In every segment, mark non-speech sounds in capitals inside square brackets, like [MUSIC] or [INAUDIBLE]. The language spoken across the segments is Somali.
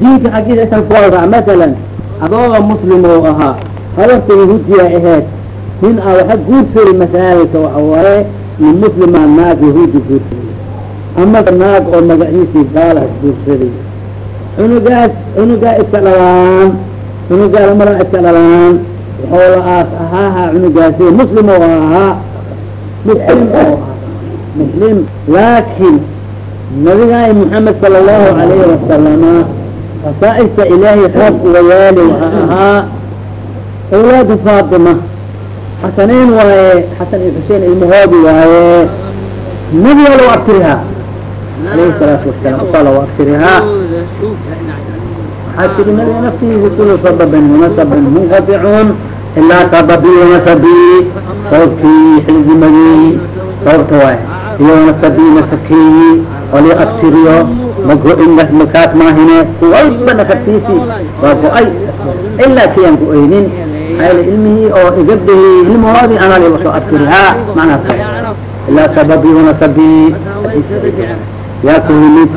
diinka xaggiisa isan kuwalraa masalan adooga muslim oo ahaa habarta yahuudiya aheed nin a waxa guursari masaalika waxa waaye nin muslima naag yahuudi guursaday ama naag oo magaciisii gaala guursaday cunugaas cunugaa iska dhalaan cunugaa lamara iska dhalaan waxoo la aas ahaaha cunugaasi muslim oo ahaa muslim oo ahaa muslim. Laakin nabigaay moxamed sala allahu alayhi wasalama fasaaista ilaahay raab uga yaali waxaa ahaa awlaadu faatima xasaneyn waaye xasan iyo xuseen ilmahoodi waaye. Nabiga lagu abtirihaa? Alayhi salaatu wasalaam usaa abtirihaa? Waxaa tiri nabiga naftiisa kulu sababin wanasabin munqaticun ilaa sababii wanasabii sababkii xildimadii sababta waay iyo wanasabii nasabkeeyi oo abtiriyo mago-in makaas maahine kuwayba nasabtiisi waa go'ay ilaa kii aan go'aynin maxaa ilmihii oo igabdahii ilmahoodii anaa liba soo abtirihaa macnaas ilaa sababii wanasabii yaa ku yimid.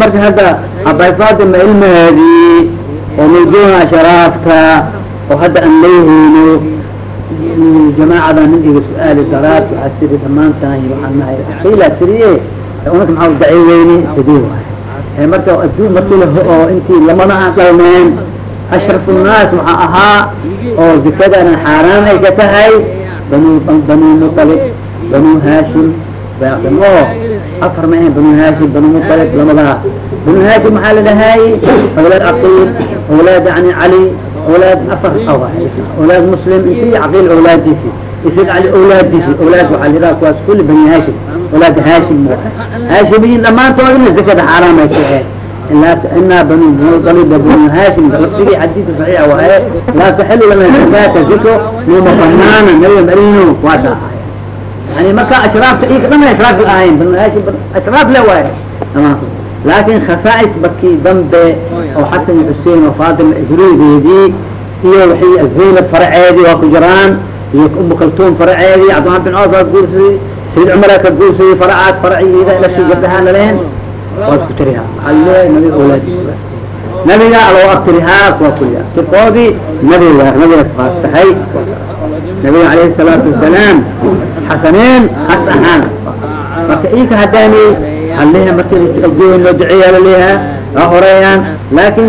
Marka hadda abay fatima ilmaheedii oo mawduuha sharaafta oo hadda aan leehayno jamaacada nin iga su'aali daraad waxaa siri dhamaantahay waxaan nahay qiila tiriye unaka maxaa daciweyni sidii waay marka adduun markii laho oo intii lamana aan dhalmeen ashraf الnaas waxaa ahaa oo zikadana xaaraan ay ka tahay banu banu muطalib banu hashim o afar ma ahen banu hashim banu muطalib lamadaha banu hashim maxaa la dhahay awlaad caqiil awlaad yani cali awlaad afar awlaad muslim inti caqiil awlaadiisi isig cali awlaadiisi awlaad waxaa la yidhaha kuwaas kulli bani hashim awlaad hashim hashimiyiin dhamaantoodna zakada xaaraan ay ka ahayd inaa banu muطalib banu hashim lafdigii xadiidka saxiixa waaye laa taxilu lana zakata ziko numa banaana nabiga marino waasa ahay yani marka ashraafta ika dhan ashraaf ahayn banu hashim ashraaf le waaye laakin khasaais bakii dambe oo xasan iyo xusein oo fatima ijruudeedii iyo waxay zaynab faraceedii waa ku jiraan iyo umu kaltuum faraceedii cabdimaan bin coof waa guursaday sayid cumara ka guursaday faracaas faraciida ilashi gabdahaa naleen waa isku tirihaa waxaa leeyahay nabiga awlaadiisa nabiga aloo abtirihaa kuwa kuliya sirkoodii nabiga nabiga faastahay nabiga alayhi salaatu wasalaam xasaneen has ahaan marka ika haddaani haleha marki ajoogin loo duceeya laleeyaha waa horeeyaan laakin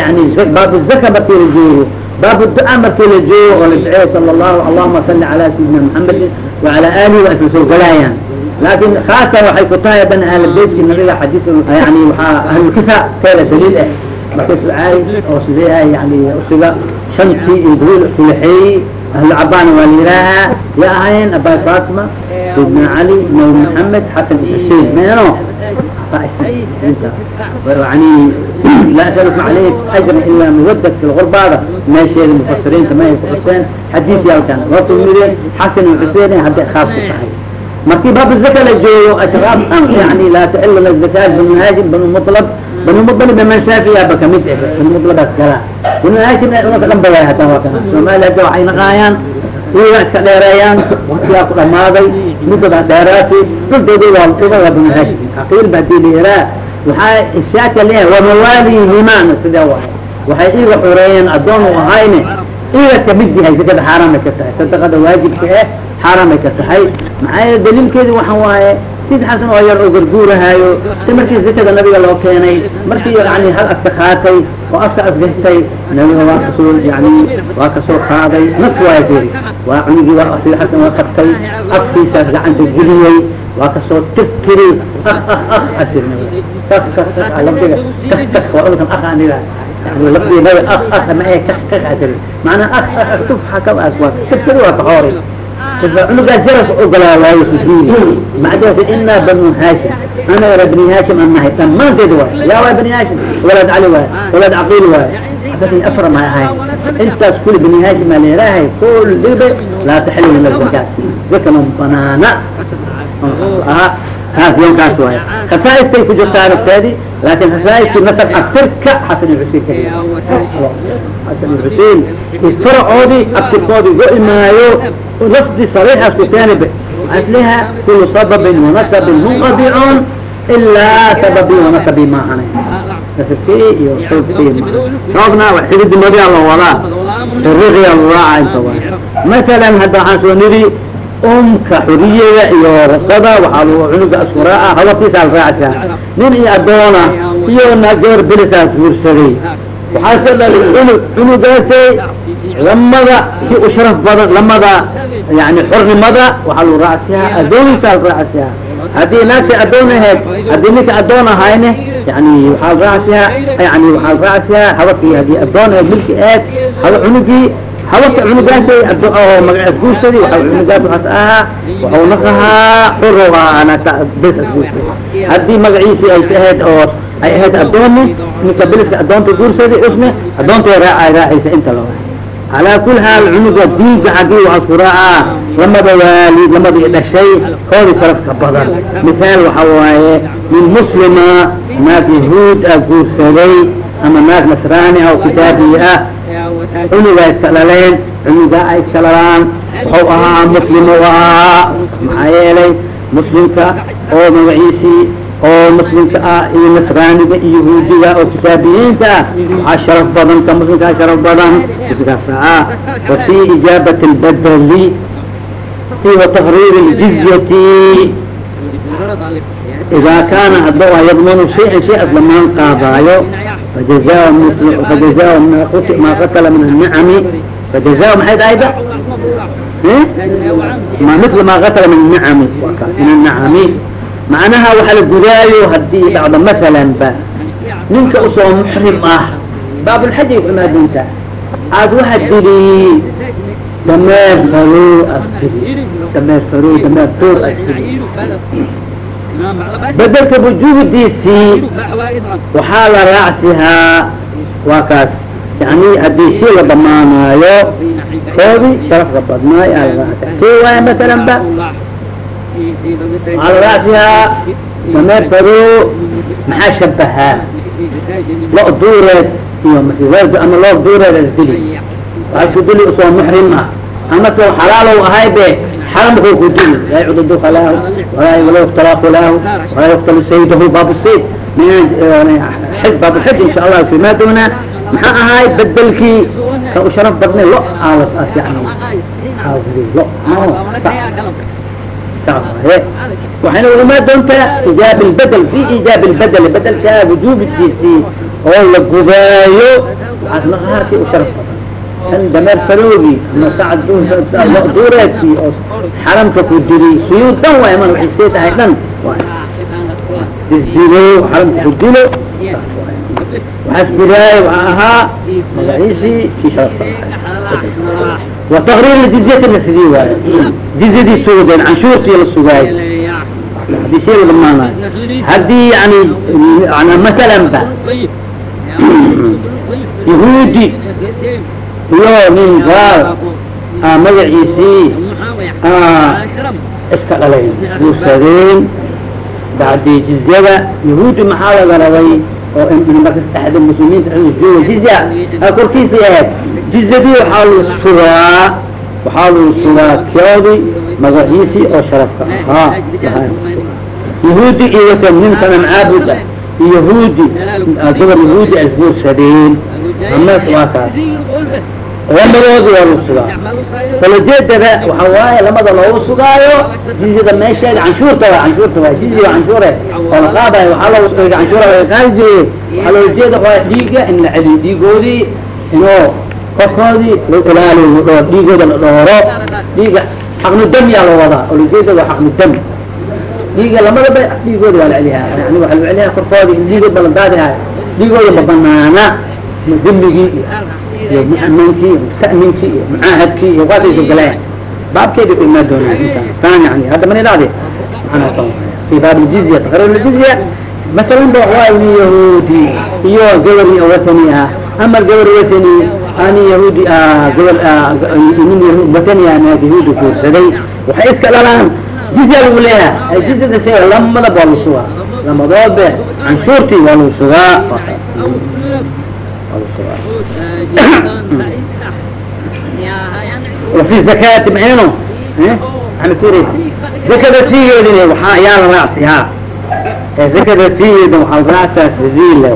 yani baab zaka markii la joogo baab ducaa markii la joogo oo la duceeyo sala allahu allahuma salli calaa sayidina maxamedin wacala alihi waa isla soo galaayaan laakin khaasa waxay ku tahay ban ahla beytki nabiga xadiis yani waxaa ahlulkisa keeda daliil ah markay sucaay oo sideeyahay yani usiga shantii iyo daliil kulaxeeyey ahlu cabana waa la yihaahaa ya ahayn abay fatima sayidna cali nabi maxamed xasan xusein meeno yani laa asalukum alayh ajra ilaa mawadat fi lgurbaada meesheeda mufasiriinta ma ay ku xuseen xadiis yaalkan horta mideen xasan iyo xusein hadday khaas ku tahay markii baab zaka la joogo ashraaf dhan yani laa taxil lana zakaat banu haashim banu muطlab banu muطalib man shaafiyaaba kamid eh banu muطlabaas kala banu haashim unaka dhan badaya hataa waa kana soomaaliya hadda waxay naqaayaan iyaga iska dheereeyaan waktigaa ku dhamaaday muddada dheeraati dhuldoodi waa uga waa banu haashim caqiil ba haddii la yiraa waxaa ishaaka leeyahay wamawaalihimana sidee waay waxay iiga xoreeyeen addoon u ahayne iiga ka mid yahay zakada xaaraan bay ka tahay. Sadaqada waajibka eh xaaraan bay ka tahay. Maxaa daliilkeedi waxaan waaye sid xasan oo yar oo garguurahaayo si markii zakada nabiga loo keenay markii yani hal aska qaatay oo aska asgastay nabiga waa ka soo yani waa ka soo qaaday. Nas waaya jiri. Waa cunigii waa sida xasan waa qabtay afkiisaas gacanta geliyey waa ka soo tirtiri ah ah ah asir nabiga kak kak kak lafdiga kak kak waa ulkan ah aniga yani lafdiga nabiga ah ah ma ee kak kak asir. Macnaa ah ah ah tufxa ka waa tirtiri waa cunugaas jaras ogolaa waayo sujuudi macdaas inaa banu haashim ana yara bani haashim an nahay dhammaanteed waay yaa waay bani haashim walaad cali waay walaad caqiil waay dadii afar ma ahayn intaas kuli bani haashim aa leedahay kulliba laa taxilu ila zakaat zaka ma banaana haas yoonkaas waay khasaaistay ku jirtaa nafteedi laakin khasaaistii nasab abtirka xasan xusein kaliya xasan xusein faracoodii abtirkoodii go-i maayo lafdi صريح اسكتانب أصلها كل سبب ونسب منقطع ilaa sababi wanasabi maahane nasabki iyo sababki soogna xididimadiyaa loo wadaa riqiya luraaca inta waay masalan hadda waxaan soo niri umka xuriyada iyo rasada waxaa lagu cunuga askuraaca hawatiisa alraacsa nin iyo adoona iyo nagoor belisaas guursaday waxaa ka dhalay cunug cunugaasay lamada si u sharaf badan lamada yani xornimada waxaa lagu raacsiyaa adooniisa al raacsiyaa. Haddii naagta adoon ahayd haddii ninka adoon ahayne yani waxaa la raacsiyaa yani waxaa la raacsiyaa habakii haddii adoon ahayd milki ahayd haba cunugii habaka cunugaasay oo magaceed guursaday waa cunugaas waxaas ahaa waxau naqahaa xuro ah naagta bes guursaday haddii magaciisii ay ahayd oo ay ahayd adooni ninka biliska adoonta guursaday usne adoonta raaca raacaysa inta la calaa kuli xaal cunuga diinka xagii waxaa ku raacaa lamada waalid lamadii dhashay koodi sharafka badan misaal waxa waaye nin muslima naag yahuud ah guursaday ama naag nasraani ah oo kitaabiyi ah cunugaa iska dhaleen cunugaa ay iska dhalaan waxau ahaa muslim u ahaa maxaa yeelay muslimka oo magaciisii oo muslimka ah iyo nasraaniga iyo yahuudiga oo kitaabiyiinta ah. Sharaf badan ka muslimkaa sharaf badan. Iskaasa wa fi ijaabat lbadli i wataqriir ljizyati idaa kaana hadda yadmanu shayan shay as lamaan qaadaayo fajaza ma min annicami fajaza maxay ahayda ma mila ma min nicami min annicami macnaha waxa la gudaayo haddii dhacdo masalan ba. Ninka u soo muxrim ah baabulxaji umaadinta aad waxa dili dameer faro asdili dameer faro dameer door asdili bedelka wujuudiisii waxaa la raacsihaa waa kaas. Yani haddii shii la dhamaanaayo koodi sharafka badnaay aa la raacsiha kii waaya masalan ba waxaa la raacsihaa dameer faro maxaa shabahaa lo duureed iyo mawd ama loo duureed asdili waxaa isku dili u soo muxrim ah. Ama soo xalaalow ahay be xaramkuu ku dili. Laa yucdadu khalaahu walaa walaa yukhtalaqu lahu walaa yuktalu saydahu baabu sayd. Xij baabulxij insha allah fimaa doonaa maxaa ahay bedelkii ka u sharaf badnay lo yani lo waxayna ugumaa doontaa ijaab lbedel fi ijaab lbedel bedelkaa wujuubkiisii oo la gubaayo naqahaasi u sharaf badan kan dameer faroogi ama sacad duureedkii oo xaramka ku diri suyuud dhan waay man waxay see tahay dhan isdilo xaramka ku dilo waxaas guraayo waxaa ahaa magaciisii kii sharafka وتقرير الجزية sidii waay jizyadii sugdeen canshuurtii la sugaayo hadii shay la dhamaanayo hadii yani masalan ba yahuudi iyo nin gaal magaciisii iska dhalayn guursadeen bacdi jizyada yahuudi maxaa laga rabay oo marka saxda muslimiinta jooga jizya korkiisii ahayd jizyadii waxaa lagu sugaa waxaa lagu sugaa koodi magaciisii oo sharafka. Ahaa yahuudi iyo wasa nin sanam caabud ah yahuudi gabar yahuudi ay guursadeen amas waa kaas lamadoodi waa lagu sugaa. Falajeedada waxa waaye lamada loogu sugaayo jizyada meesheeda canshuurta waa canshuurta waa jizya waa canshuure. Oo la qaadayo waxaa loogu canshuura laga qaadi jiray waxaa looga jeeda waa dhiiga in la celiyo dhiigoodii inoo korkoodii la ilaaliyo dhoo dhiigooda la dhooro. Dhiiga xaqnu dam yaa loo wadaa. Oo lajeeda waa xaqnu dam. Dhiiga lamadaba dhiigooda waa la celiyaa yani waxaa la celiyaa korkoodii in dhiigood ba la daadihayo dhiigooda ma banaana dembigii iyo mu'aminkii iyo musta'minkii iyo mucaahadkii iyo waadaysa galeen. Baabkeeda ku imaan doonaa intaan taan yani hadda man idhaahde maxaan fi baab ljizya taqriir ljizya masalan ba waa ini yahuudi iyo gabari oo watani ah ama gabar watani ani yahuudi ah, gobol ah, nin yahud watani aan yahuudi guursaday waxay iska dhalaan jizya lagu leeyahay. Jizyada shee lamadaba waa lagu sugaa. Lamadoobe canshuurtii waa lagu sugaa. وفي زكاة بعينه عن سوريا زكاة فيه يقولين وحا يا الله رأسي ها tigeeda waxaa raacaas ziile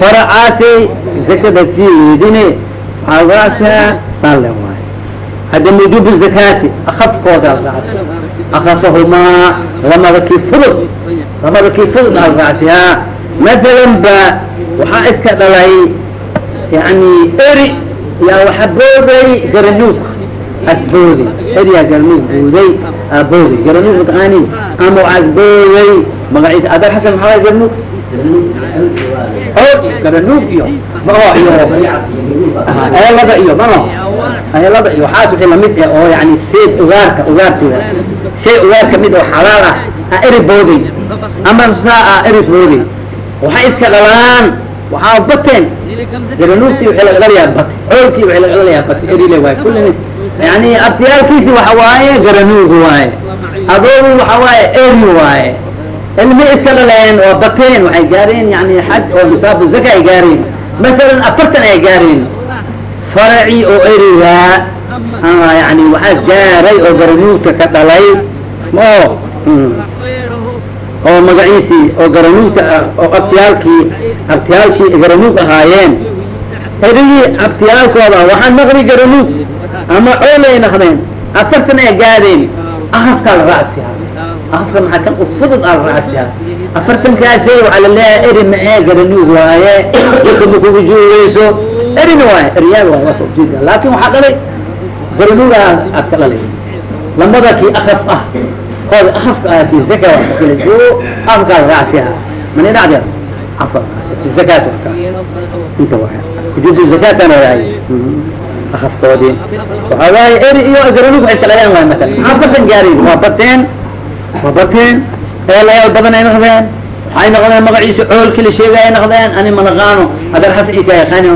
faracaasi zakada tigeedine waxaa raasaa saale waay hadda mujubu zakaati akafkooda raacsi akafahumaa lamada kii fudud lamada kii fudud al raacsi ha masalan ba waxaa iska dhalay yani eri yaa waxa booday garanuug asboodi eriyaa garanuug booday aboodi garanuug mataqaani ama waxaas booday magaciisa adar xasan maxaa garanuug o garanuug iyo mao iyo eelada iyo mano eelada iyo waxaas wixii la mid ah oo yani seed ugaarka ugaartooda shay ugaar ka mid oo xalaal ah a eri booday ama saa ah eri booday waxay iska dhalaan waxaa bateen garanuugtii waxay laga dhalayaa bate coolkii waxay laga dhalayaa bate erile waaye kullin yani abtiyaalkiisi waxa waaye garanuug waaye. Adoogu waxa waaye eri waaye. Ilmi iska dhaleen oo bateen waxay gaareen yani xaj oo nisaabu zaka ay gaareen. Masalan afartan ay gaareen. Faraci oo erigaa ama yani waxaas gaaray oo garanuugta ka dhalay. Mo oo magaciisii oo garanuugta oo abtiyaalkii abtiyaalkii garanuug ahaayeen. Erigii abtiyaalkooda waxaa naqdi garanuug ama coolay naqdeen afartan ay gaadeen ahafkaa la raacsiyaa ahafka maxaa kan ufudud aa la raacsiyaa afartankaasi waxaa la leeyahay eri macee garanuug waaye dadka ma kugu juugayso erina waaye eriyaal waaye waa sojeeda laakin waxaa dhalay garanuugaa aska dhalay lamada kii akaf ah. Kooda afka ah fi zaka waa kala joogo afkaa la raacsiyaa mani dhacdeed afa fi zakaat inta waa wujuudu zakaatana waaye afafkoodii waxaa waaye eri iyo garanuug waxay salayaan waay masalan afartan gaarin waa bateen waa bateen eelayaal badan ay noqdeen waxay noqdeen magaciisa coolkii la sheegay ay noqdeen ani manaqaano adar xasan ika yaqaani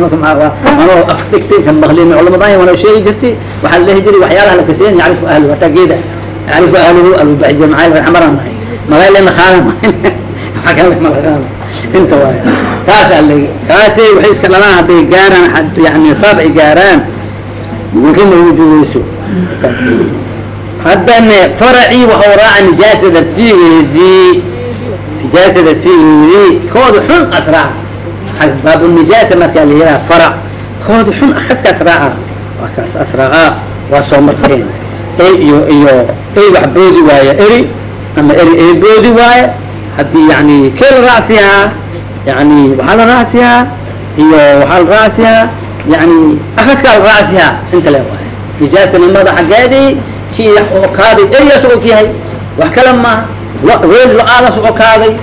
anoo af dhigtay kan maqlin culamadahi wana sheegi jirtay waxaa la lehi jiray waxyaalaha la kaseen yacrifu ahlu hataa geeda yacrifu ahluhu albaxija maxay xamaran nahay magay lena qaana waxa kale malaqaano inta waay saasaa la kaasi waxay iska dhalaan hadday gaaraan yani nisaab ay gaaraan mukima wujubayso haddana faracii waxau raaca nijaasada figeedii nijaasada figeedii kooda xun asraaca baab nijaasa markaa la yihaaha farac kooda xun akaskaas raaca. Waa kaas asraaca waa soo marteen. Ey iyo iyo ey wax boodi waaye eri ama eri ey boodi waaye haddii yani kee la raacsiyaa yani waxaa la raacsiyaa iyo waxaa la raacsiyaa yani akaskaa la raacsiyaa inta le waaye nijaasanimada xaggeedii kii okaaday eriyaas og yahay wax kale maaha weel lo-aadaas okaaday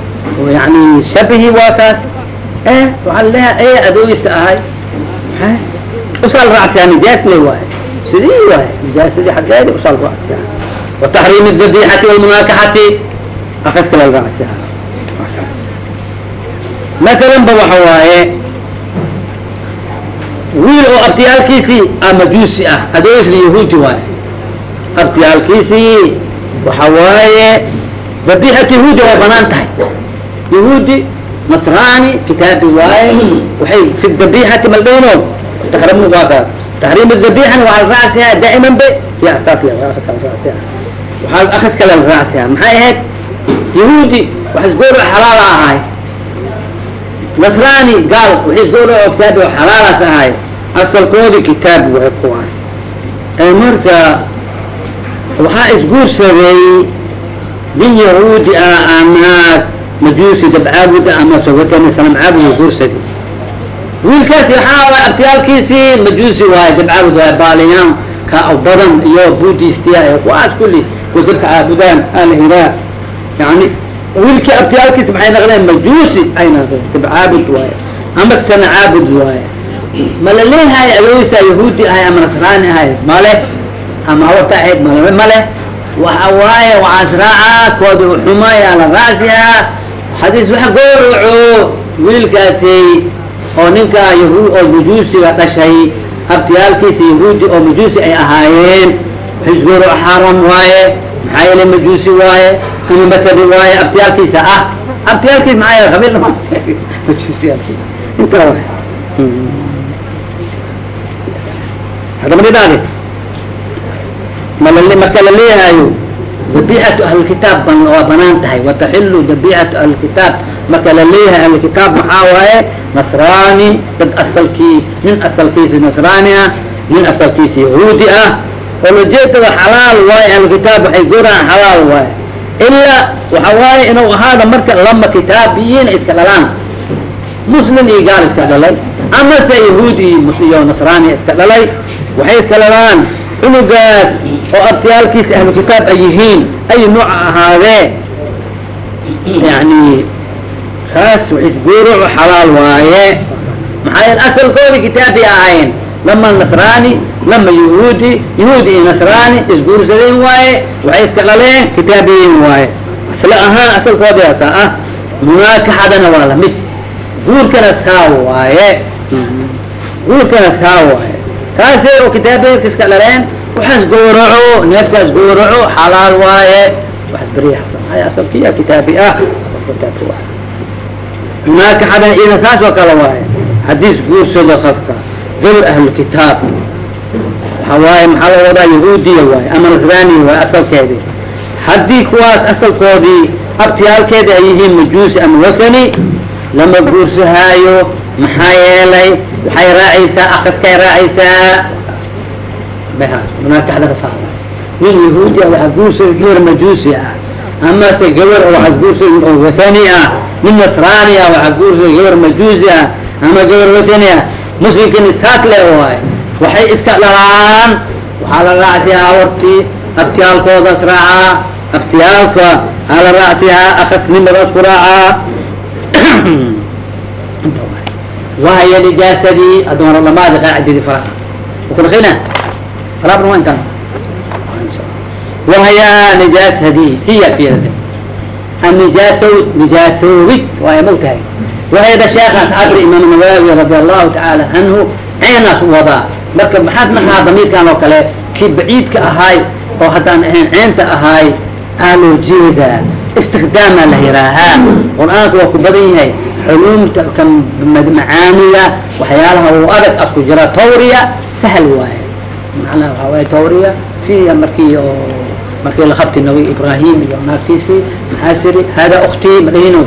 oo yani shabihi waa kaas e waxaa laleeyahay e adoogiisa ahay usaa la raacsiyaa nijaas le waaye sidii waaye nijaasadii xaggeedii usaa la raacsiyaa wataxriim الdabixati wاlmunaakaxati akas kale la raacsiyaa wiil oo abtiyaalkiisii a majuusi ah adoogisna yahuudi waaye abtiyaalkiisii waxa waaye dabixat yahuudi way bannaan tahay. Yahuudi nasraani kitaabi waaye waxay fi dabixati maldhowno taxrim waa taxriim dabixana waxaa la raacsiyaa daa'iman be ya saas le raacsiyaa waxaa akas kale raacsiyaa maxay ahayd? Yahuudi wax isgoor xalaala ahaay nasraani gaal waxay isgoor oo kitaabi oo xalaalaas ahaay asalkoodii kitaab waay kuwaas marka waxaa isguursaday nin yahuudi ah ama majuusi dabcaabud ah ama sogotani sanam caabud guursaday. Wiilkaasi waxaa waay abtiyaalkiisii majuusi waaye dabcaabud waaye baaliyaan ka badan iyo budistiya kuwaas kulli wadalka caabudaan alhiraa yani wiilkii abtiyaalkiisi maxay naqdeen majuusi ay naqdeen dabcaabud waaye. Ama sana caabud waaye. Ma la leeyahay adoogisaa yahuudi ahay ama nasraani ahay male ama hawarta ahayd? Mal male waxa waaye waxaas raacaa kooda uxuma yaa la raacsiyaa hadiis wax gowraco wiilkaasi oo ninkaa yahu oo majuusiga dhashay abtiyaalkiisa yahuudi oo majuusi ay ahaayeen wax isgowraco xaaraam waaye maxaa yeele majuusi waaye ama masabi waaye abtiyaalkiisa ah. Abtiyaalkiis maxaa yeele qabiil [LAUGHS] majuusi intaa waay hadaba nidhaade mal marka la leeyahayo dabixatu ahlilkitaab ban waa bannaan tahay. Wataxilu dabixatu ahlilkitaab marka la leeyahay ahlilkitaab maxaa waaye? Nasraani dad asalkii nin asalkiisi nasraani ah nin asalkiisi yahuudi ah olojeedada xalaal waaye ahlilkitaab waxay goraan xalaal waaye ilaa waxa waaye inuu ahaada marka lama kitaabiyiin iska dhalaan muslim iyo gaal iska dhalay amase yahuud iyo nasraani iska dhalay waxay iska dhalaan cunugaas oo abtiyaalkiisa ahlu kitaab ay yihiin ay nooca ahaadee yani kaas isguuruc xalaal waaye maxaa yeele asalkoodii kitaabi ahaayeen lama nasraani lama yahuudi yahuudi iyo nasraani isguursadeen waaye waxay iska dhaleen kitaabiyiin waaye isla ahaan asaa ah munaakaxadana waa la mid guurkana saa waaye guurkana saa waaye kaasi oo kitaabiyiinka iska dhaleen waxaas gowraco neefkaas gowraco xalaal waaye waxaas beriya xasan asalkiya kitaabi ah kitaabi waaye munaakaxadan iyana saas oo kale waaye hadiis guursado qofka gabar ahlukitaab waxa waaye maxaa la wadaa yahuudiya waaye ama nasraaniya waaye asalkeedii haddii kuwaas asalkoodii abtiyaalkeeda ay yihiin majuusi ama wasani lama guursahaayo maxaa yeelay waxay raacaysaa akaskay raacaysaa waaye nin yahuudiya waxaa guursada gabar majuusi ah amase gabar waxaa guursada oo wathani ah nin nasraani ah waxaa guursada gabar majuusi ah ama gabar wathani ah muslimkini saak le waaye waxay iska dhalaan. Waxaa la raacsiyaa awartii abtiyaalkoodaas raacaa abtiyaalka aa la raacsiyaa akasnimadaas [CLEARS THROAT] ku raacaa wahaya nijaasadii adoon lamaadi qaacidadii faraha. Ukulkhina farabna waa intaan wahaya nijaasadii hiya wahayda sheekaas cabri imaam nawaawi radi allahu tacaala canhu ceenaas u wadaa marka maxaas nahaa damiirkan oo kale kii baciidka ahaay oo haddaan ahayn ceenta ahaay aaloojeeda istikdaamaa la yihaahaa qur'aanku waa ku badan yahay xuluumta ka macaaniga waxyaalaha u adag asku jira tawriya sahal waaye macnaha waxaa waaye tawriya fiya markii oo markii la habti nabay ibraahim iyo naagtiisii maxaasiri haadaa uktii ma dhahino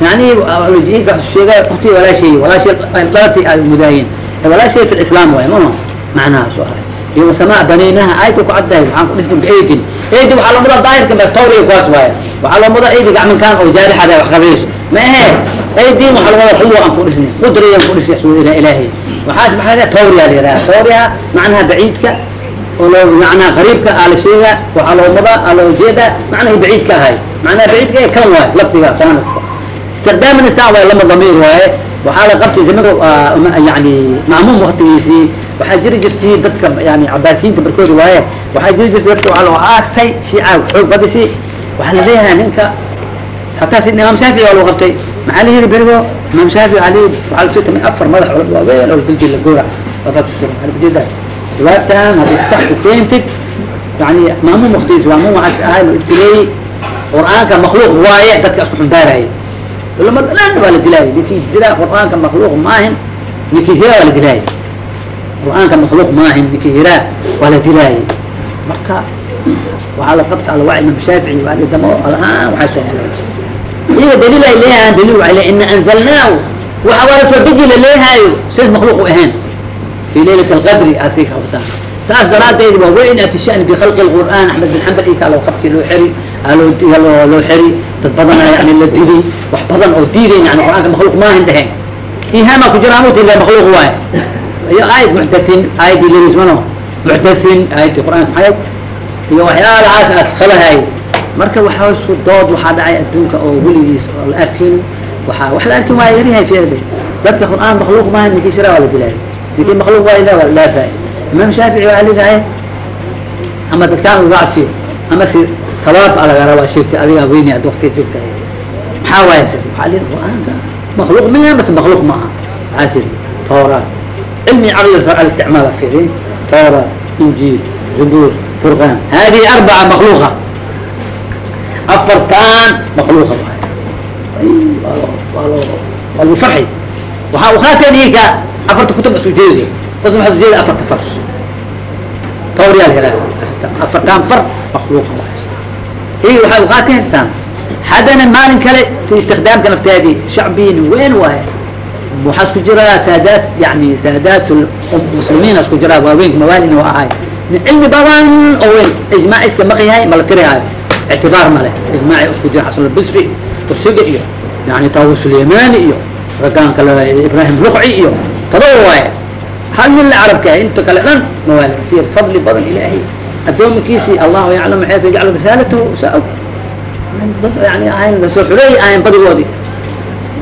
ukti madahino yani inka sheegay ukti walaashay walaashay dhalati ay mudaayin walaashay fi islam waay mano macnahaas u ahay iyo wasamaa banaynaha ayku ku caddahay waxaan ku dhisnay biaydin aydi waxaa lamada daahirka bas tawriga kuwaas waaya waxaa lamada aydi gacminkaan oo jaarixada wax qabayso ma ahe aydin waxaa lamada quwa aan ku dhisnay qudrayaan ku dhisnay suuila ilaahay waxaas maxaa tawriya la yidhaha tawriha macnaha baciidka معناها قريبك على شيء وعلى مضى على جيدة معناه بعيد كهاي معناه بعيد كهاي كم واحد لفظها كان استخدام النساء لما ضمير واي وحالة قبت زمن يعني معموم وقتي في وحاجري جرتي دتك يعني عباسيين تبركوا رواية وحاجري جرتي على عاستي شيعة وحب بدي شيء وحنا ليها ننك حتى سيدنا إمام شافعي ولا قبتي معالي هيري بيرجو إمام شافعي عليه وعلى سيدنا من أفر مدح ولا وين ولا تلقي الجورة وقت السلام على بديدة jawaabtan hadday sax u keentid yani maamuum waktigiis waa mu waxaas ahay ibtiley qur'aanka makluuq waaye dadka isku xumbaaraya culamo dhan waa la dilaayay ninkii jira qur'aanka makhluuq maahin ninkii hira waa la dilaayay qur'aanka makhluuq maahin ninkii hira waa la dilaayay marka waxaa la qabta ala waa imam alahaan waxaa soo maray iyaga daliil ay leeyahaan daliil waxay leeyahay ina anzalnaahu waxa waa la soo deji la leehaayo sidaas makhluuq u ahayn fi leylat alqadri asii ka qabtaan taas daraadeedi waa weyn atishan bikhalqi alqur'aan axmed bin xambal iyo kaa loo qabti loo xeri loo xeri dad badanaa yani la diiday wax badan oo diidayn yani qur'aanka makhluuq maahan dheheen ihaama ku jira amuta ila makhluuq waaye. Iyo aayad muxdathin aayadii lirismano muxdathin aayadii qur'aanka maxaayad iyo waxyaalahaasna asqabahay marka waxaa isku dood waxaa dhacay adduunka oo weligiis oo la arkin. Waaa wax la arkin waa yaryahay fiirde dadka qur'aan makhluuq maahan ninkii shira waa la dilaayo ninkii makhluuq waa ila laafaay imaam shaafici waa lidahay ama dadkaan racsi ama sabaab baa laga rabaa shirka adigaa weyne ad wakti joogta maxaa waaya shirka waxaa leeyahay qur'aanka makhluuq ma yahay base makhluuq ma aha maxaa shirka tooraad cilmi caqli sharcal isticmaala fiiri tooraad injiil zabuur furqaan hadihi arbaca makhluuqa afartan makhluuqa waay waa loo waa lagu farxi waxaa ukhaateen iyaka afarta kutub isu jeedayo bas waxaa ujeeda afarta far toorayaa la helaa afartan far makhluuqa waay iyo waxay uqaateen saan haddana maalin kale istikdaamka nafteedii shacbiyin weyn waaye waxaa isku jiraa saadaat yani saadaat muslimiin isku jiraa waaweynka mawaalina waa ahay cilmi badan oo weyn ijmaac iska maqyahay mala tirihaayo ictibaar male ijmaaci isku jira xasan albisri usiga iyo yani taawu suleymani iyo ragaan kale ibrahim luqci iyo tadaba waaye hal nin la carabka inta kale dhan mawaali fiir fadli badan ilaahay addoominkiisii allahu yaclamu xaysa yajcalu risaalatahu saa og. Dad yani ahayn soo xuleey ahayn badigoodii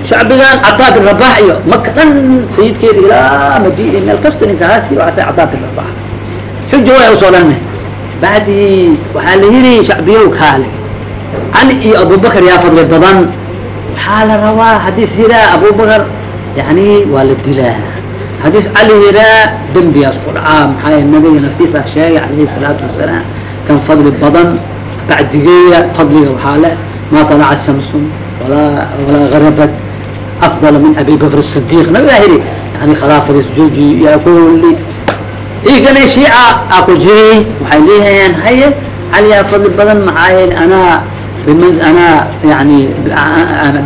shacbigan cataa bin rabax iyo maka dhan sayidkeeda ilaa madi meel kasta ninka haasti waxaasa cataa bin rabax xujo way u soo dhanne bacdi waxaa la yidhi shacbiyow kaale cali iyo abubakar yaa fadli badan. Waxaa la rabaa haddiis yiraa abubakar yani waa la dilaa hadiis cali yiraa dembigaas ku dhacaa maxaa nabiga naftiisaa sheegay calayhi salaatu wasalaam kan fadli badan bacdigeeya fadliga waxaa leh maa talaca shamsun walaa walaa harabat afdala min abi bakr sidiq nabigaa hiri yani khilaafadiis jooji yaa ku holli igale shiica aa ku jiray waxay leehayeen haye caliyaa fadli badan maxaa yeele anaa bimananaa yani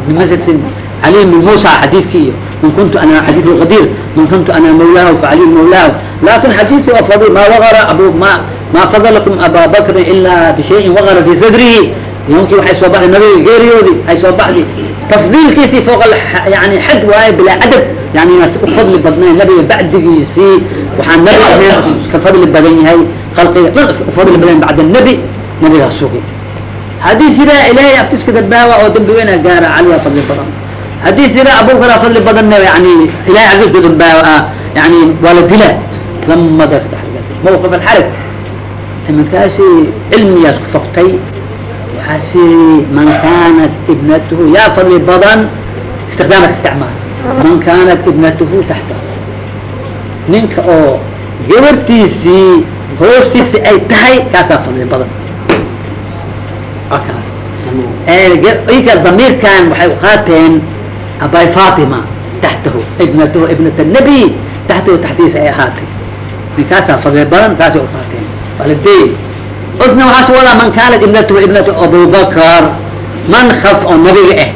bimansatin cali min musa xadiidki iyo man kuntu ana xadiid qadir man kuntu ana mawlaahu facaliy mawlaahu laakiin xadiidki waa fadil ma wagara abu ma ma fadalakum aba bakrin ilaa bishayin wagara fi sadrihi yomkii waxay soo baxday nabiga geeriyoodi ay soo baxday tafdiilkiisii fooqa yani xad waaye bilaa cadad yani inaas u fadli badnayn nabiga bacdigiisii waxaa nabi ahayn iska fadli badan yahay khalqiga dhan iska ufadli badan bacda nebi nabigaa sugi haddii sidaa ilaahay abtiska dambaawa oo dambi weyna gaara caliyaa fadli badan haddii sidaa abubakaraa fadli badanna yani ilahay xagiisku dambaawa yani waa la dilaa lamadaas mawqif alxarag imankaasi cilmigaas ku fogtay waxaasi man kaanat ibnatuhu yaa fadli badan istikdaam isticmaal man kaanat ibnatuhu taxtahu ninka oo gabartiisii hoostiisi ay tahay kaasaa fadli badan. Ika damiirkan waxay uqaateen abay fatima taxtahu ibnatahu ibnat الnabi taxtahu taxtiisa ay ahaatay ninkaasaa fadli badan saasay uqaateen waa la deey osna waxaas wadaa man kaanat ibnatuhu ibnatu abubakar man kaf oo nabiga ah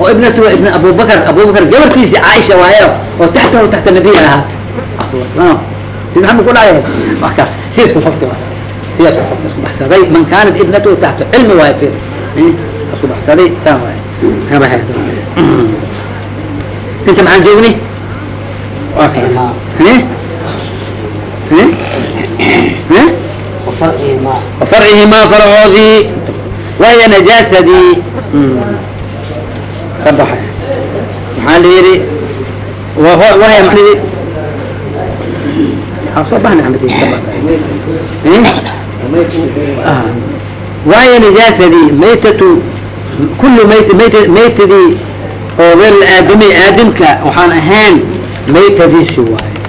oo ibnatuhu ibn abubakar abubakar gabartiisi caaisha waayo oo taxtahu taxta nabiy ay ahaatay inta maxaan joogni waa kaas وفرعهما فرعoodii وهي نجاaسdii ka baxay maxaa la yihi وhy aa soo baxna وهي نجاaسdii maytة kul mayt mayt maytadii oo reer aadami aadamka waxaan ahayn maytadiisi waayo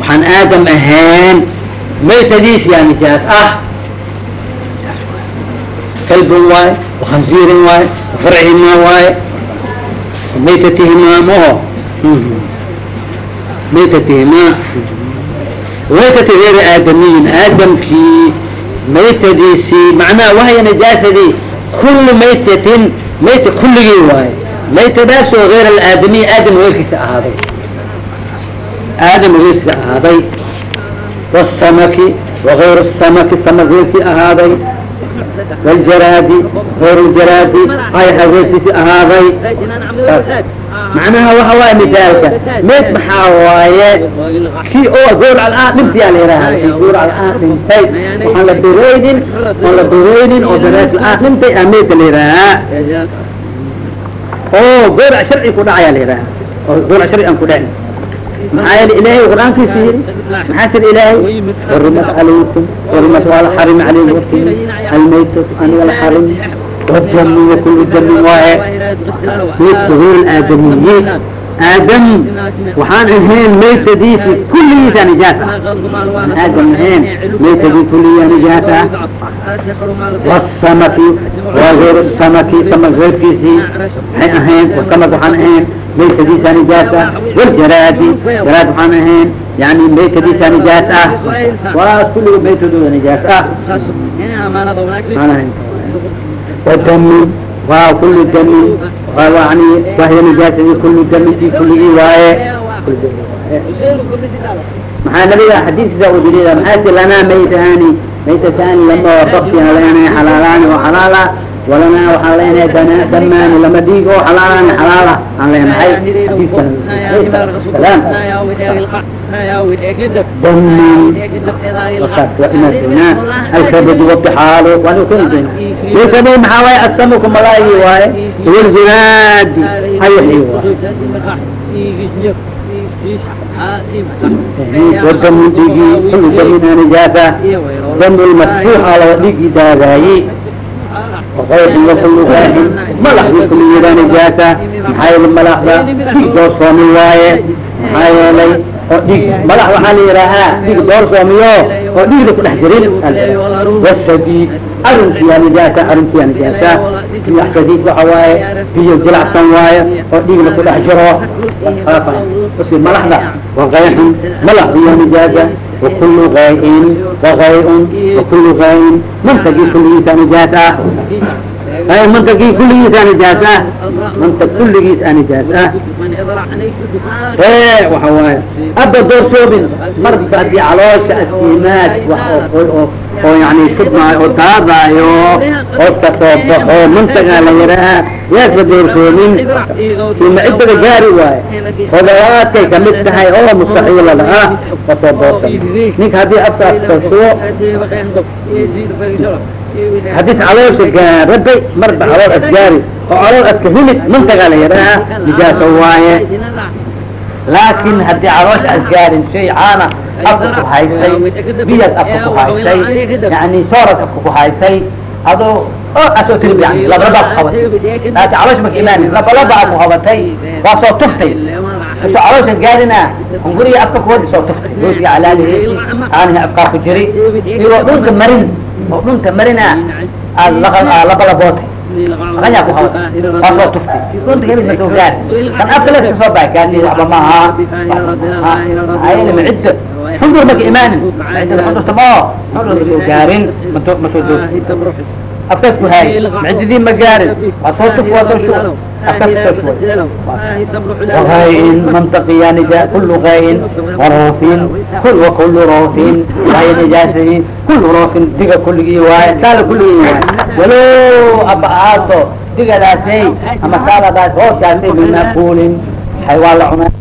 waxaan aadam ahayn maytadiis yaa nijaas ah. Kalbin waayo وkhanziirin waayo farcimaa waayo maytatihimaa maho maytatihimaa maytati reer aadamiyin aadamkii maytadiisii macnaha wahya najaasadii kulu maytatin mayt kulligii waayo maytadaasoo غayr aadamiyi aadam weelkiisa ahaaday aadam weelkiisa ahaaday والsamki وغayr الsamki samk weelkii ahaaday والjaraadi غayr الjaraadi ayxa weelkiisi ahaaday macnaha waxa waaye misaalka meed maxaa waaye kii oo goor al'aan dhintay aa la yidhaha kii goor al'aan dhintay waxaan la bereynin aan la bereynin oo berees la'aan dhintay aa meedka la yidhahaa oo goor sharci ku dhacaya la yidhaha oo goor sharci aan ku dhacin maxaa yeele ilaahay qur-aankiisa yiri maxaa tiri ilaahay xurimat calaykum xurimat waa la xarimi calaykum warkii almaytatu aniga la xarimi والدم وكل دم واحد مثل غير الآدميين آدم وحان اهين ميت دي في كل نجاسة آدم اهين ميت دي كل نجاسة والسمك وغير السمك سمك غير كيسي هي اهين والسمك وحان اهين ميت دي نجاسة والجراد جراد وحان اهين يعني ميت دي نجاسة وكل ميت دي نجاسة أنا هين wadami waa kuli dami wahiya nijaasadi kuli dami fi kuligii waaye maxaa nabiga xadiiskiisa u daliila maxaa ti lanaa maytaani maytataani lama baktina leenahay xalaalaani oo xalaala walanaa waxaan leenahay damaani lama dhiig oo xalaalaani xalaala aan leenahay wakaas waa inaad doonaa alkabadu wabtixaalu waan keeni doonaa laysa maxaa waay asamku malaagi waaye wاljunaadi hayaxi wadamu dhigi xulgamina nijaafa damu lmasfuuxa laba dhigi daadaaye وayba kulugaahin malaxna kuliyada nijaasa maxaa yeele malaxda dhig doorsoomi waaye maxaa yeelay oo oh, dhig malax waxaa la yihaahaa dhig doorsoomiyo oo oh, dhigda ku dhex jirin wasadiid حجرين والسديد أرنتي يا نجاسة أرنتي يا نجاسة في حديد وحواي في الجلع سنواية وديج لكل حجره بس الملح ذا وغيح ملح هي نجاسة وكل غيء وغيء وكل غيء منتقي كل إنسان نجاسة أي منتقي كل إنسان نجاسة منتق كل إنسان نجاسة ايه وحواي أبدا دور شوبين مرضى دي علوش أسيمات oo yani shubmaayo oo daadaayo oo ka soo baxo mantagaa la yaraha yaasba doorsoomin ima ciddada gaari waaye. Odawaadkay ka mid tahay oo mustaxiilada ah ka soo doorsan ninka haddii afkaas kashubo haddii caloosha gaarabay marba calool asgaari oo calool aska hilid mantagaa la yaraha nijaaso waaye. Laakin haddii caloosha asgaarin shay caana afka ku haysay biyad afka ku haysay yani soorad afka ku haysay adoo oo asoo yani labalabaa ku qabatay. Laakin caloosha maka imaanin labalabaa ku qabatay waa soo tuftay. Kasoo caloosha gaarina hunguriga afka kuwadi soo tuftay. Roosiga calaalihi caanihi afkaa ku jiri iyo dhulka marin oo dhulka marina aad labalabootay aqanyaa ku qabatay waa soo tuftay. Dhulka hebid ma soo gaari kan afka la soo baa gaarni waxba maaha xndur maka imaanin xusurta ma oo ma soo gaarin ma soo doog afkaas ku haay macididii ma gaarin waa soo tuf waa soo shu afkaas soo shuway وغائن منطقيا نجا كل غائن وروف كل وكل روف وهي نجاسه كل روف دقة كل واي سال كل واي ولو أبعاته دقة داسي أما سال داس هو كان من نقول حيوان لعمان